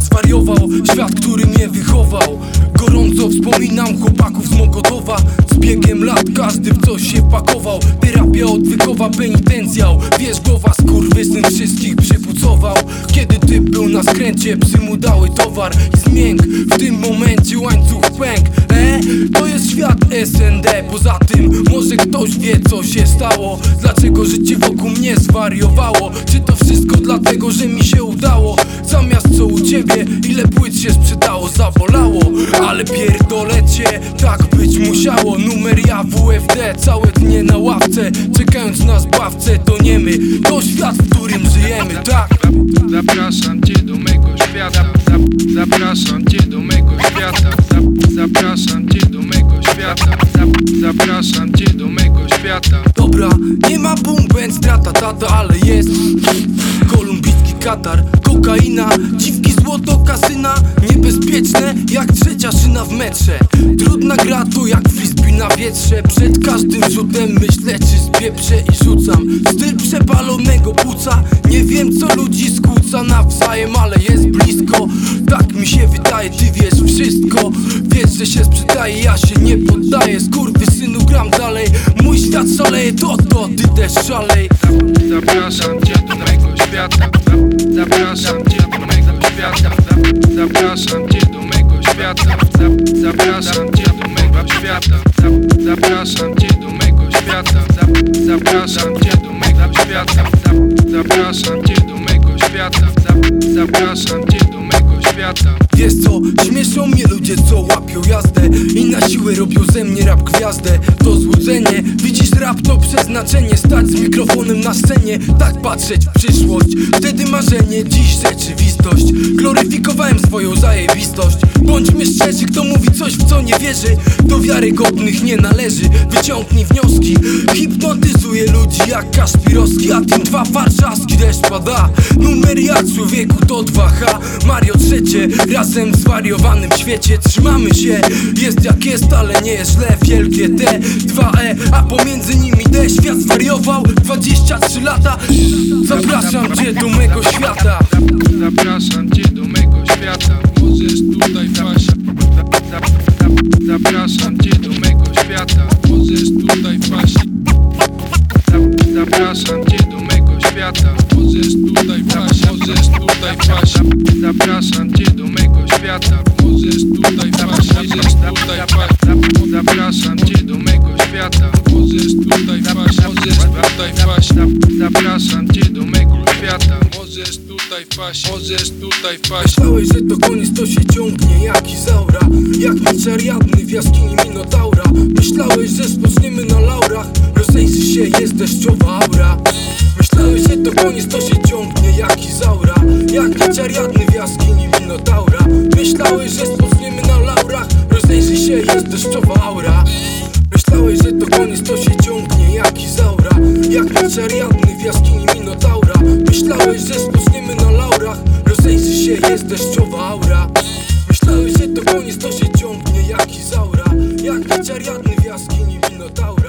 Zwariował świat, który mnie wychował. Gorąco wspominam chłopaków z Mogotowa. Z biegiem lat każdy w coś się pakował Terapia odwykowa, penitencjał Wiesz, głowa skurwysyn wszystkich przypucował. Kiedy ty był na skręcie, psy mu dały towar. I zmięk, w tym momencie łańcuch pęk E, to jest świat SND Poza tym, może ktoś wie co się stało. Dlaczego życie wokół mnie zwariowało? Czy to wszystko dlatego, że mi się udało? Zamiast co u ciebie, się sprzedało Zabolało, ale pierdolę cię Tak być musiało, numer ja WFD Całe dnie na ławce, czekając na zbawcę To nie my, to świat, w którym żyjemy, tak. Zapraszam cię do mego świata. Zap- Zapraszam cię do mego świata. Zap- Zapraszam cię do mego świata. Zap- Zapraszam cię do mego świata. Dobra, nie ma boom band, strata tata, ale jest. Kolumbijski katar, kokaina, dziwki, złoto, kasyna Niebezpieczne jak trzecia szyna w metrze. Trudna gra to jak frisbee na wietrze. Przed każdym rzutem myślę czy spieprzę i rzucam. Styl przepalonego płuca. Nie wiem co ludzi skłóca nawzajem, ale jest blisko. Tak mi się wydaje, ty wiesz wszystko. Wiesz, że się sprzedaje, ja się nie poddaję. Skurwysynu gram dalej. Mój świat szaleje, to to, ty też szalej. Zapraszam cię do mego świata. Zap- Zapraszam cię do Zap- Zapraszam cię do mego świata. Zap- Zapraszam cię do mego świata. Zap- Zapraszam cię do mego świata. Zap- Zapraszam cię do mego świata. Zap- Zapraszam cię do mego świata. Zap- Zapraszam cię do mego świata. Wiesz co, śmieszą mnie ludzie co łapią jazdę I na siłę robią ze mnie rap gwiazdę. To złudzenie, widzisz rap to przeznaczenie. Stać z mikrofonem na scenie, tak patrzeć w przyszłość. Wtedy marzenie, dziś rzeczywistość. Gloryfikowałem swoją zajebistość. Bądźmy szczerzy, kto mówi coś co nie wierzy Do wiarygodnych nie należy, wyciągnij wnioski Hipnotyzuje ludzi jak Kaszpirowski A tym dwa warszawski deszcz pada. Numer ja człowieku to 2H Mario trzecie, razem w zwariowanym świecie. Trzymamy się, jest jak jest, ale nie jest źle. Wielkie T, 2E, a pomiędzy nimi D Świat zwariował, 23 lata. Zapraszam cię do mego świata Zapraszam cię do mego świata. Możesz tutaj wpaść Możesz tutaj wpaść. Zap- Zapraszam cię do mego świata. Możesz tutaj wpaść Możesz tutaj wpaść. Zap- Zapraszam cię do mego świata. Możesz tutaj wpaść Możesz tutaj wpaść. Zap- Zapraszam cię do mego świata. Możesz tutaj wpaść Możesz tutaj wpaść. Myślałeś, że to koniec, to się ciągnie jak Izaura. Jak miecz ariadny w jaskini Minotaura. Myślałeś, że spoczniemy na laurach Rozejrzy się, jest deszczowa aura. Myślałeś, że to koniec, to się ciągnie jak Izaura. Jak miecz ariadny w jaskini Minotaura. Myślałeś, że spoczniemy na laurach. Rozejrzy się, jest deszczowa aura. Myślałeś, że to koniec, to się ciągnie jak Izaura. Jak miecz ariadny w jaskini Minotaura. Myślałeś, że spoczniemy na laurach. Rozejrzy się, jest deszczowa aura. Myślałeś, że to koniec, to się ciągnie jak Izaura. Jak miecz ariadny w jaskini Minotaura